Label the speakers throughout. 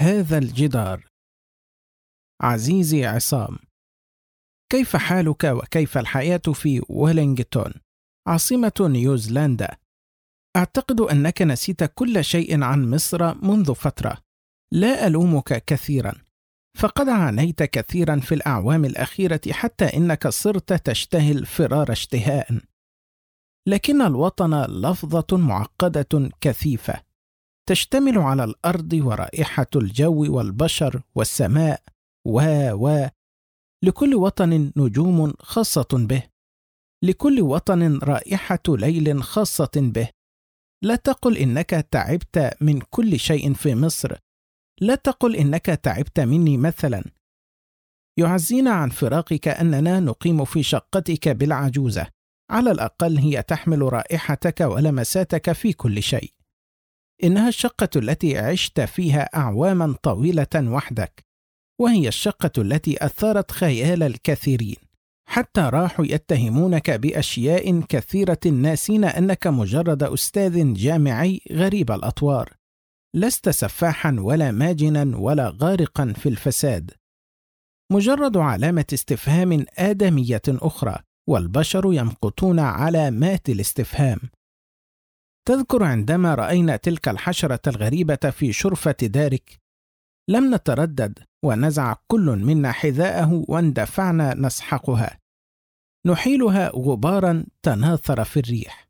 Speaker 1: هذا الجدار. عزيزي عصام كيف حالك وكيف الحياة في ويلينغتون؟ عاصمة نيوزيلندا. أعتقد أنك نسيت كل شيء عن مصر منذ فترة. لا ألومك كثيرا فقد عانيت كثيرا في الأعوام الأخيرة حتى إنك صرت تشتهي الفرار اشتهاء. لكن الوطن لفظة معقدة كثيفة. تشتمل على الأرض ورائحة الجو والبشر والسماء. و و. لكل وطن نجوم خاصة به. لكل وطن رائحة ليل خاصة به. لا تقل إنك تعبت من كل شيء في مصر. لا تقل إنك تعبت مني مثلا. يعزينا عن فراقك أننا نقيم في شقتك بالعجوزة. على الأقل هي تحمل رائحتك ولمساتك في كل شيء. إنها الشقة التي عشت فيها أعواما طويلة وحدك وهي الشقة التي أثارت خيال الكثيرين. حتى راحوا يتهمونك بأشياء كثيرة ناسين أنك مجرد أستاذ جامعي غريب الأطوار. لست سفاحا ولا ماجنا ولا غارقا في الفساد. مجرد علامة استفهام آدمية أخرى والبشر يمقتون علامات الاستفهام. تذكر عندما رأينا تلك الحشرة الغريبة في شرفة دارك؟ لم نتردد ونزع كل منا حذاءه واندفعنا نسحقها. نحيلها غبارا تناثر في الريح.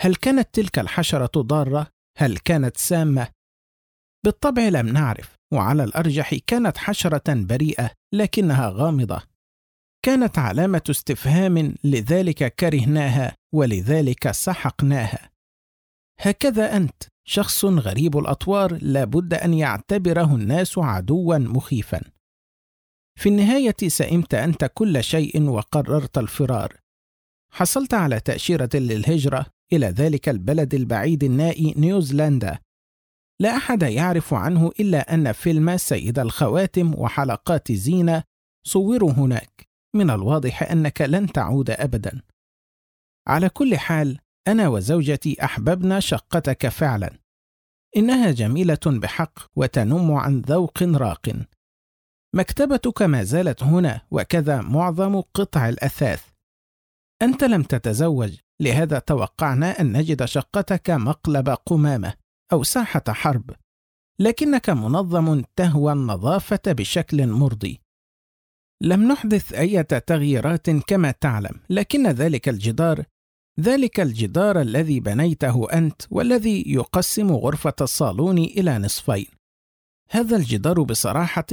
Speaker 1: هل كانت تلك الحشرة ضارة؟ هل كانت سامة؟ بالطبع لم نعرف وعلى الأرجح كانت حشرة بريئة لكنها غامضة. كانت علامة استفهام لذلك كرهناها ولذلك سحقناها. هكذا أنت شخص غريب الأطوار لابد أن يعتبره الناس عدوا مخيفا. في النهاية سئمت أنت كل شيء وقررت الفرار. حصلت على تأشيرة للهجرة إلى ذلك البلد البعيد النائي نيوزيلندا. لا أحد يعرف عنه إلا أن فيلم سيد الخواتم وحلقات زينة صوروا هناك. من الواضح أنك لن تعود ابدا. على كل حال أنا وزوجتي احببنا شقتك فعلا. إنها جميلة بحق وتنم عن ذوق راق. مكتبتك ما زالت هنا وكذا معظم قطع الأثاث. أنت لم تتزوج لهذا توقعنا أن نجد شقتك مقلب قمامة أو ساحة حرب. لكنك منظم تهوى النظافة بشكل مرضي. لم نحدث أي تغييرات كما تعلم لكن ذلك الجدار ذلك الجدار الذي بنيته أنت والذي يقسم غرفة الصالون إلى نصفين. هذا الجدار بصراحة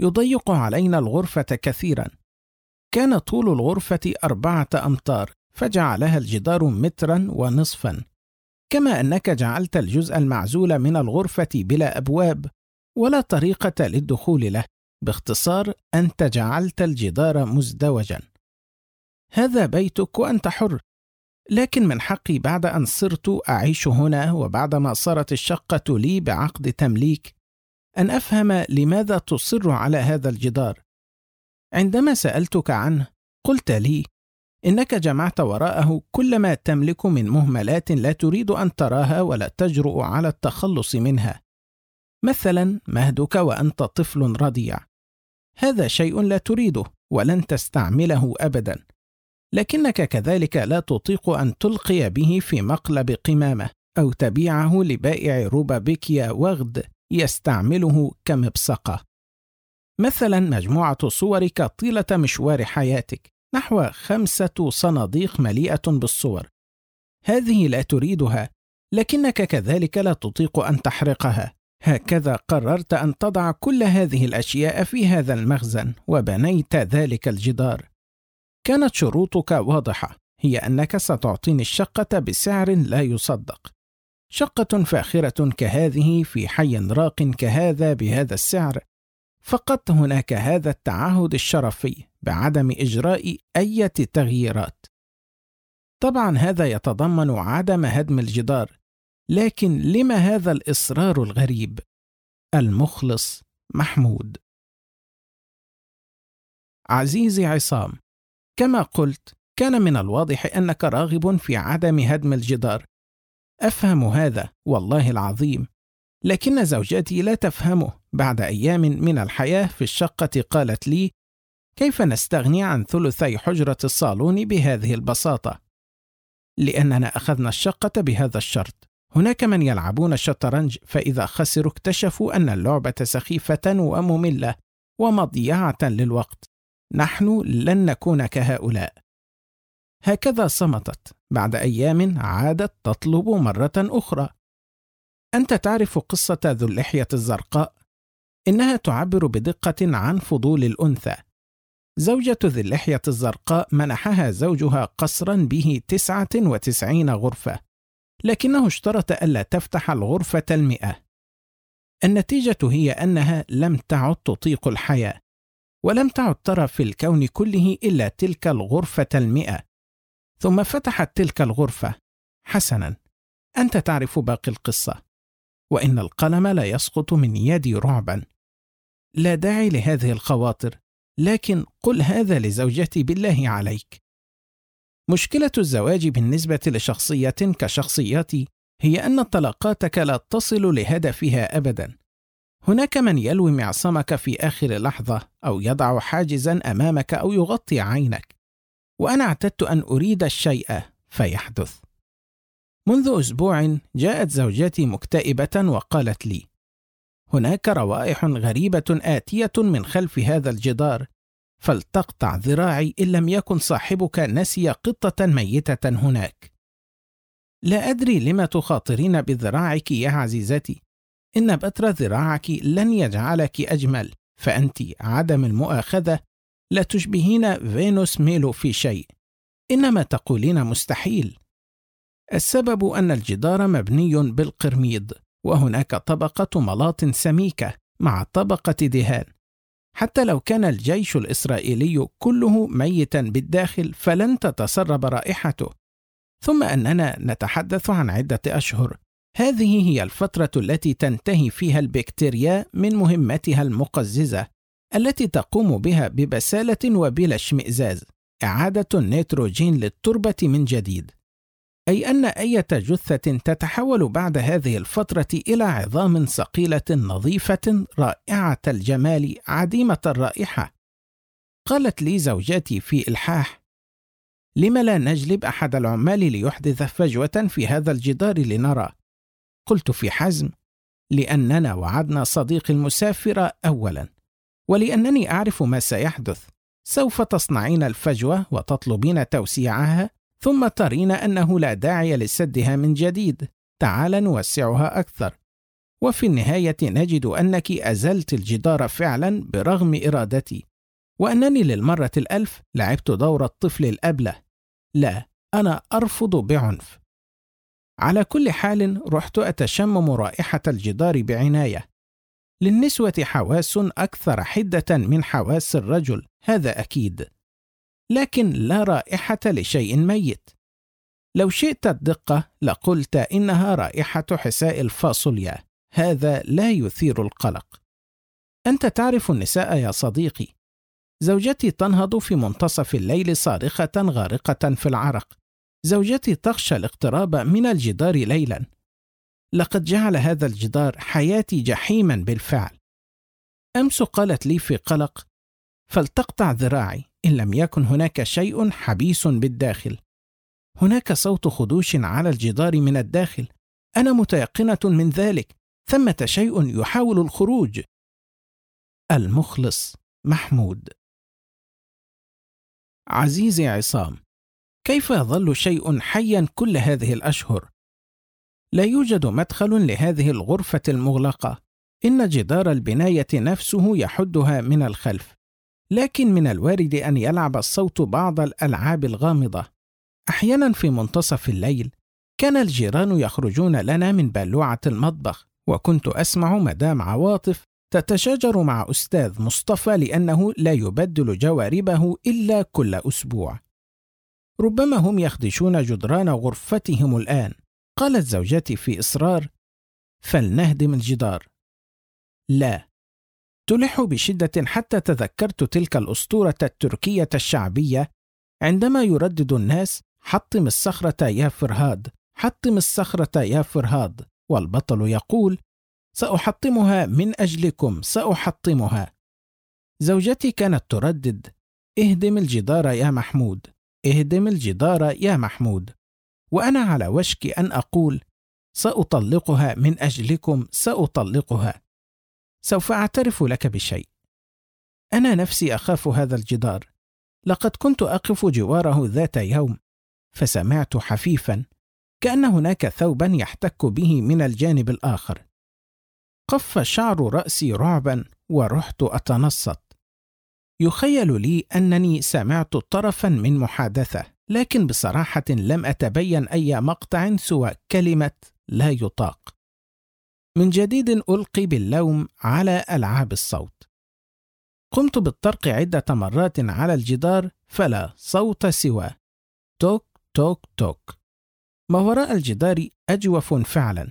Speaker 1: يضيق علينا الغرفة كثيرا. كان طول الغرفة أربعة أمتار فجعلها الجدار مترا ونصفا. كما أنك جعلت الجزء المعزول من الغرفة بلا أبواب ولا طريقة للدخول له باختصار أنت جعلت الجدار مزدوجا. هذا بيتك وأنت حر لكن من حقي بعد أن صرت أعيش هنا وبعدما صارت الشقة لي بعقد تمليك أن أفهم لماذا تصر على هذا الجدار. عندما سألتك عنه قلت لي إنك جمعت وراءه كل ما تملك من مهملات لا تريد أن تراها ولا تجرؤ على التخلص منها. مثلا مهدك وأنت طفل رضيع. هذا شيء لا تريده ولن تستعمله ابدا. لكنك كذلك لا تطيق أن تلقي به في مقلب قمامة أو تبيعه لبائع روبابيكيا وغد يستعمله كمبصقة. مثلا مجموعة صورك طيلة مشوار حياتك نحو خمسة صناديق مليئة بالصور. هذه لا تريدها لكنك كذلك لا تطيق أن تحرقها. هكذا قررت أن تضع كل هذه الأشياء في هذا المخزن وبنيت ذلك الجدار. كانت شروطك واضحة هي أنك ستعطيني الشقة بسعر لا يصدق. شقة فاخرة كهذه في حي راق كهذا بهذا السعر فقدت هناك هذا التعهد الشرفي بعدم إجراء أي تغييرات. طبعا هذا يتضمن عدم هدم الجدار لكن لما هذا الإصرار الغريب؟ المخلص محمود. عزيزي عصام كما قلت كان من الواضح أنك راغب في عدم هدم الجدار. أفهم هذا والله العظيم. لكن زوجتي لا تفهمه. بعد أيام من الحياة في الشقة قالت لي كيف نستغني عن ثلثي حجرة الصالون بهذه البساطة؟ لأننا أخذنا الشقة بهذا الشرط. هناك من يلعبون الشطرنج فإذا خسروا اكتشفوا أن اللعبة سخيفة ومملة ومضيعة للوقت. نحن لن نكون كهؤلاء. هكذا صمتت. بعد أيام عادت تطلب مرة أخرى. أنت تعرف قصة ذو اللحية الزرقاء؟ إنها تعبر بدقة عن فضول الأنثى. زوجة ذي اللحية الزرقاء منحها زوجها قصرا به تسعة وتسعين غرفة. لكنه اشترط ألا تفتح الغرفة المئة. النتيجة هي أنها لم تعد تطيق الحياة. ولم تعد ترى في الكون كله إلا تلك الغرفة المئة. ثم فتحت تلك الغرفة. حسنا أنت تعرف باقي القصة. وإن القلم لا يسقط من يدي رعبا. لا داعي لهذه الخواطر لكن قل هذا لزوجتي بالله عليك. مشكلة الزواج بالنسبة لشخصية كشخصيتي هي أن طلقاتك لا تصل لهدفها أبدا. هناك من يلوي معصمك في آخر لحظة أو يضع حاجزا أمامك أو يغطي عينك وأنا اعتدت أن أريد الشيء فيحدث. منذ أسبوع جاءت زوجتي مكتئبة وقالت لي هناك روائح غريبة آتية من خلف هذا الجدار فلتقطع ذراعي إن لم يكن صاحبك نسي قطة ميتة هناك. لا أدري لم تخاطرين بذراعك يا عزيزتي إن بتر ذراعك لن يجعلك أجمل فأنت عدم المؤاخذة لا تشبهين فينوس ميلو في شيء. إنما تقولين مستحيل. السبب أن الجدار مبني بالقرميد وهناك طبقة ملاط سميكة مع طبقة دهان. حتى لو كان الجيش الإسرائيلي كله ميتا بالداخل فلن تتسرب رائحته. ثم أننا نتحدث عن عدة أشهر. هذه هي الفترة التي تنتهي فيها البكتيريا من مهمتها المقززة التي تقوم بها ببسالة وبلا اشمئزاز إعادة النيتروجين للتربة من جديد أي أن أية جثة تتحول بعد هذه الفترة إلى عظام صقيلة نظيفة رائعة الجمال عديمة الرائحة. قالت لي زوجتي في إلحاح: لم لا نجلب أحد العمال ليحدث فجوة في هذا الجدار لنرى؟ قلت في حزم: لأننا وعدنا صديقي المسافر أولا، ولأنني أعرف ما سيحدث. سوف تصنعين الفجوة وتطلبين توسيعها ثم ترين أنه لا داعي لسدها من جديد. تعال نوسعها أكثر. وفي النهاية نجد أنك أزلت الجدار فعلا برغم إرادتي وأنني للمرة الألف لعبت دور الطفل الأبلة. لا أنا أرفض بعنف. على كل حال رحت أتشمم رائحة الجدار بعناية للنسوة حواس أكثر حدة من حواس الرجل هذا أكيد لكن لا رائحة لشيء ميت. لو شئت الدقة لقلت إنها رائحة حساء الفاصوليا، هذا لا يثير القلق. أنت تعرف النساء يا صديقي. زوجتي تنهض في منتصف الليل صارخة غارقة في العرق. زوجتي تخشى الاقتراب من الجدار ليلا. لقد جعل هذا الجدار حياتي جحيما بالفعل. أمس قالت لي في قلق: فلتقطع ذراعي إن لم يكن هناك شيء حبيس بالداخل. هناك صوت خدوش على الجدار من الداخل. أنا متيقنة من ذلك. ثمة شيء يحاول الخروج. المخلص محمود. عزيزي عصام كيف يظل شيء حيا كل هذه الأشهر؟ لا يوجد مدخل لهذه الغرفة المغلقة. إن جدار البناية نفسه يحدها من الخلف. لكن من الوارد أن يلعب الصوت بعض الألعاب الغامضة. أحيانا في منتصف الليل كان الجيران يخرجون لنا من بلوعة المطبخ. وكنت أسمع مدام عواطف تتشاجر مع أستاذ مصطفى لأنه لا يبدل جواربه إلا كل أسبوع. ربما هم يخدشون جدران غرفتهم الآن. قالت زوجتي في إصرار فلنهدم الجدار. لا. تلح بشدة حتى تذكرت تلك الأسطورة التركية الشعبية. عندما يردد الناس حطم الصخرة يا فرهاد حطم الصخرة يا فرهاد. والبطل يقول سأحطمها من أجلكم سأحطمها. زوجتي كانت تردد اهدم الجدار يا محمود. اهدم الجدار يا محمود. وأنا على وشك أن أقول سأطلقها من أجلكم سأطلقها. سوف أعترف لك بشيء. أنا نفسي أخاف هذا الجدار. لقد كنت أقف جواره ذات يوم فسمعت حفيفا كأن هناك ثوبا يحتك به من الجانب الآخر. قف شعر رأسي رعبا ورحت أتنصت. يخيل لي أنني سمعت طرفا من محادثة لكن بصراحة لم أتبين أي مقطع سوى كلمة لا يطاق. من جديد ألقي باللوم على ألعاب الصوت. قمت بالطرق عدة مرات على الجدار فلا صوت سوى. توك توك توك. ما وراء الجدار أجوف فعلا.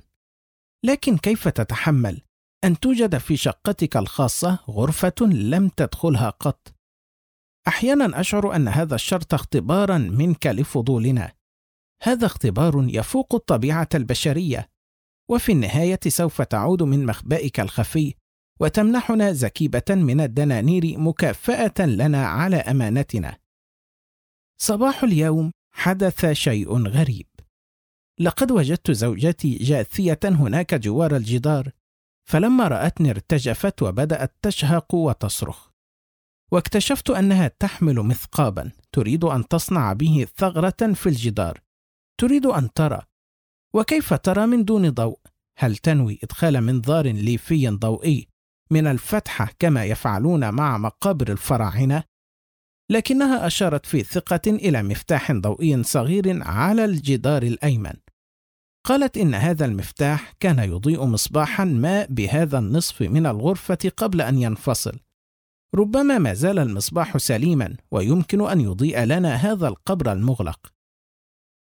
Speaker 1: لكن كيف تتحمل؟ أن توجد في شقتك الخاصة غرفة لم تدخلها قط أحيانا أشعر أن هذا الشرط اختبارا منك لفضولنا هذا اختبار يفوق الطبيعة البشرية وفي النهاية سوف تعود من مخبئك الخفي وتمنحنا زكيبة من الدنانير مكافأة لنا على أمانتنا. صباح اليوم حدث شيء غريب. لقد وجدت زوجتي جاثية هناك جوار الجدار، فلما رأتني ارتجفت وبدأت تشهق وتصرخ. واكتشفت أنها تحمل مثقابا تريد أن تصنع به ثغرة في الجدار. تريد أن ترى. وكيف ترى من دون ضوء؟ هل تنوي إدخال منظار ليفي ضوئي من الفتحة كما يفعلون مع مقابر الفراعنة؟ لكنها أشارت في ثقة إلى مفتاح ضوئي صغير على الجدار الأيمن. قالت إن هذا المفتاح كان يضيء مصباحا ما بهذا النصف من الغرفة قبل أن ينفصل. ربما ما زال المصباح سليما ويمكن أن يضيء لنا هذا القبر المغلق.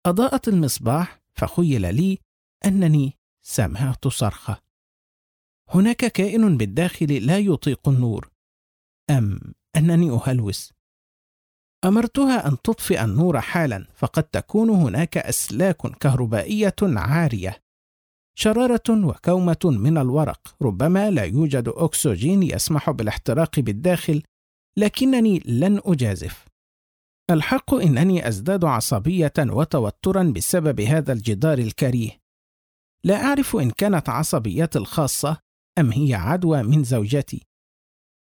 Speaker 1: أضاءت المصباح فخيل لي أنني سمعت صرخة. هناك كائن بالداخل لا يطيق النور أم أنني أهلوس أمرتها أن تطفئ النور حالا فقد تكون هناك أسلاك كهربائية عارية. شرارة وكومة من الورق. ربما لا يوجد أكسجين يسمح بالاحتراق بالداخل لكنني لن أجازف. الحق إنني أزداد عصبية وتوترا بسبب هذا الجدار الكريه. لا أعرف إن كانت عصبيتي الخاصة أم هي عدوى من زوجتي؟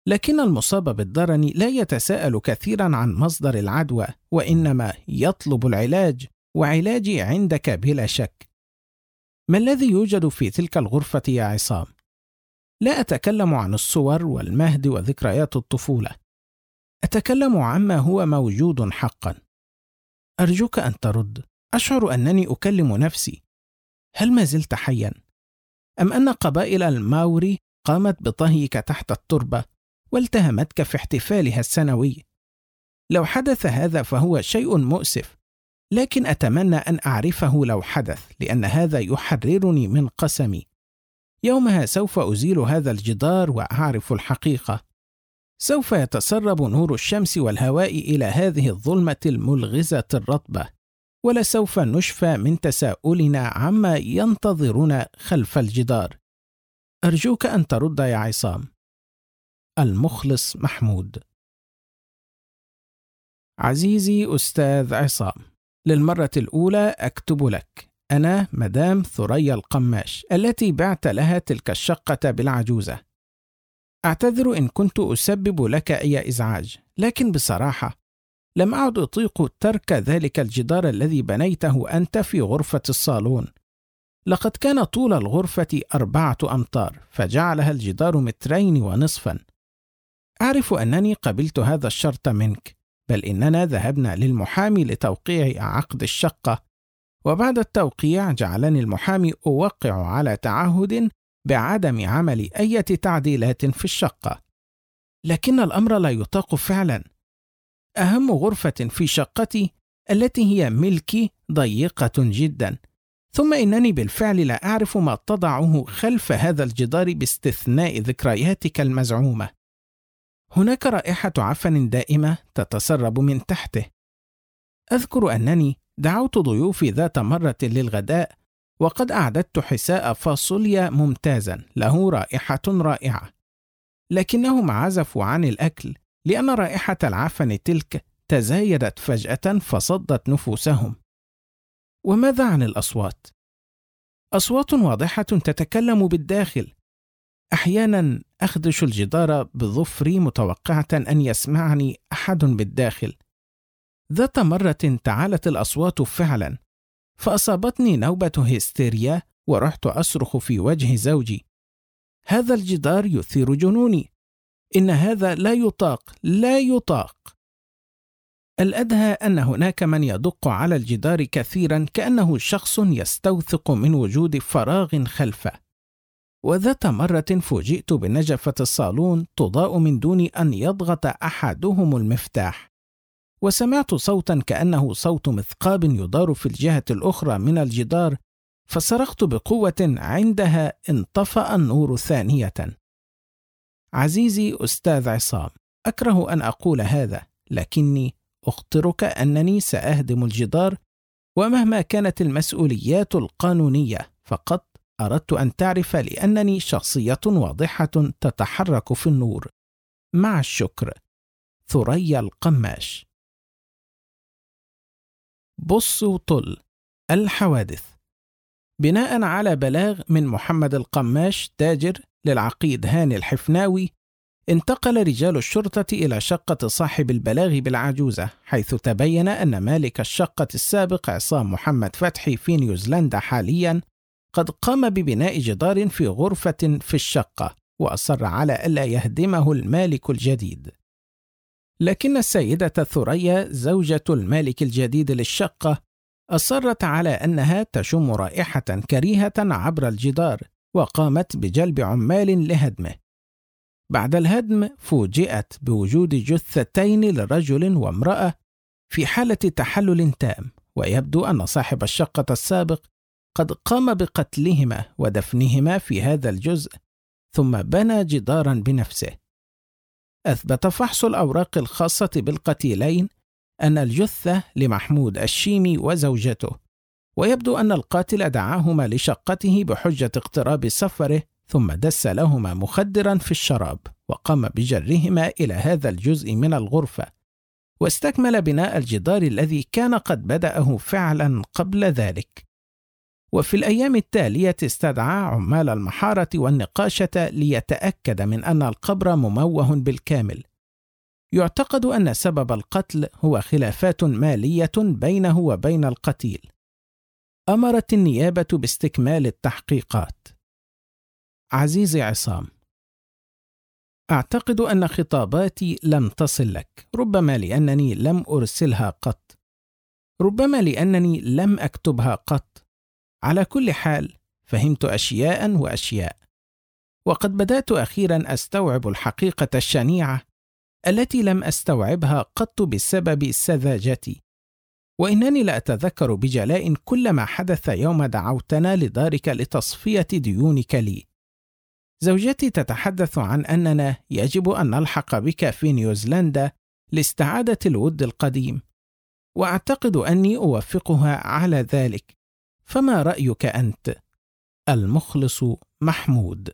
Speaker 1: لكن المصاب بالضرن لا يتساءل كثيرا عن مصدر العدوى وإنما يطلب العلاج وعلاجي عندك بلا شك. ما الذي يوجد في تلك الغرفة يا عصام؟ لا أتكلم عن الصور والمهد وذكريات الطفولة. أتكلم عما هو موجود حقا. أرجوك أن ترد. أشعر أنني أكلم نفسي. هل ما زلت حيا؟ أم أن قبائل الماوري قامت بطهيك تحت التربة والتهمتك في احتفالها السنوي. لو حدث هذا فهو شيء مؤسف لكن أتمنى أن أعرفه لو حدث لأن هذا يحررني من قسمي. يومها سوف أزيل هذا الجدار وأعرف الحقيقة. سوف يتسرب نور الشمس والهواء إلى هذه الظلمة الملغزة الرطبة ولسوف نشفى من تساؤلنا عما ينتظرنا خلف الجدار. أرجوك أن ترد يا عصام. المخلص محمود. عزيزي أستاذ عصام للمرة الأولى أكتب لك. أنا مدام ثريا القماش التي بعت لها تلك الشقة بالعجوزة. أعتذر إن كنت أسبب لك أي إزعاج لكن بصراحة لم أعد أطيق ترك ذلك الجدار الذي بنيته أنت في غرفة الصالون. لقد كان طول الغرفة أربعة أمتار فجعلها الجدار مترين ونصفا. أعرف أنني قبلت هذا الشرط منك بل إننا ذهبنا للمحامي لتوقيع عقد الشقة وبعد التوقيع جعلني المحامي أوقع على تعهد بعدم عمل أي تعديلات في الشقة. لكن الأمر لا يطاق فعلا. أهم غرفة في شقتي التي هي ملكي ضيقة جدا. ثم إنني بالفعل لا أعرف ما تضعه خلف هذا الجدار باستثناء ذكرياتك المزعومة. هناك رائحة عفن دائمة تتسرب من تحته. أذكر أنني دعوت ضيوفي ذات مرة للغداء وقد أعددت حساء فاصوليا ممتازا له رائحة رائعة. لكنهم عزفوا عن الأكل لأن رائحة العفن تلك تزايدت فجأة فصدت نفوسهم. وماذا عن الأصوات؟ أصوات واضحة تتكلم بالداخل. أحيانا أخدش الجدار بظفري متوقعة أن يسمعني أحد بالداخل. ذات مرة تعالت الأصوات فعلا فأصابتني نوبة هستيريا ورحت أصرخ في وجه زوجي. هذا الجدار يثير جنوني. إن هذا لا يطاق لا يطاق. الأدهى أن هناك من يدق على الجدار كثيرا كأنه شخص يستوثق من وجود فراغ خلفه. وذات مرة فوجئت بنجفة الصالون تضاء من دون أن يضغط أحدهم المفتاح. وسمعت صوتا كأنه صوت مثقاب يدار في الجهة الأخرى من الجدار فصرخت بقوة عندها انطفأ النور ثانية. عزيزي أستاذ عصام أكره أن أقول هذا لكني أخطرك أنني سأهدم الجدار ومهما كانت المسؤوليات القانونية فقط أردت أن تعرف لأنني شخصية واضحة تتحرك في النور. مع الشكر. ثريا القماش. بص وطل الحوادث. بناء على بلاغ من محمد القماش تاجر للعقيد هاني الحفناوي انتقل رجال الشرطة إلى شقة صاحب البلاغ بالعجوزة حيث تبين أن مالك الشقة السابق عصام محمد فتحي في نيوزيلندا حاليا قد قام ببناء جدار في غرفة في الشقة وأصر على ألا يهدمه المالك الجديد. لكن السيدة ثريا زوجة المالك الجديد للشقة أصرت على أنها تشم رائحة كريهة عبر الجدار وقامت بجلب عمال لهدمه. بعد الهدم فوجئت بوجود جثتين لرجل وامرأة في حالة تحلل تام ويبدو أن صاحب الشقة السابق قد قام بقتلهما ودفنهما في هذا الجزء ثم بنى جدارا بنفسه. أثبت فحص الأوراق الخاصة بالقتيلين أن الجثة لمحمود الشيمي وزوجته ويبدو أن القاتل دعاهما لشقته بحجة اقتراب سفره ثم دس لهما مخدرا في الشراب وقام بجرهما إلى هذا الجزء من الغرفة واستكمل بناء الجدار الذي كان قد بدأه فعلا قبل ذلك. وفي الأيام التالية استدعى عمال المحارة والنقاشة ليتأكد من أن القبر مموه بالكامل. يعتقد أن سبب القتل هو خلافات مالية بينه وبين القتيل. أمرت النيابة باستكمال التحقيقات. عزيزي عصام أعتقد أن خطاباتي لم تصل لك ربما لأنني لم أرسلها قط. ربما لأنني لم أكتبها قط. على كل حال فهمت أشياء وأشياء. وقد بدأت أخيرا أستوعب الحقيقة الشنيعة التي لم أستوعبها قط بسبب سذاجتي. وإنني لأتذكر بجلاء كل ما حدث يوم دعوتنا لدارك لتصفية ديونك لي. زوجتي تتحدث عن أننا يجب أن نلحق بك في نيوزيلندا لاستعادة الود القديم وأعتقد أني أوافقها على ذلك. فما رأيك أنت؟ المخلص محمود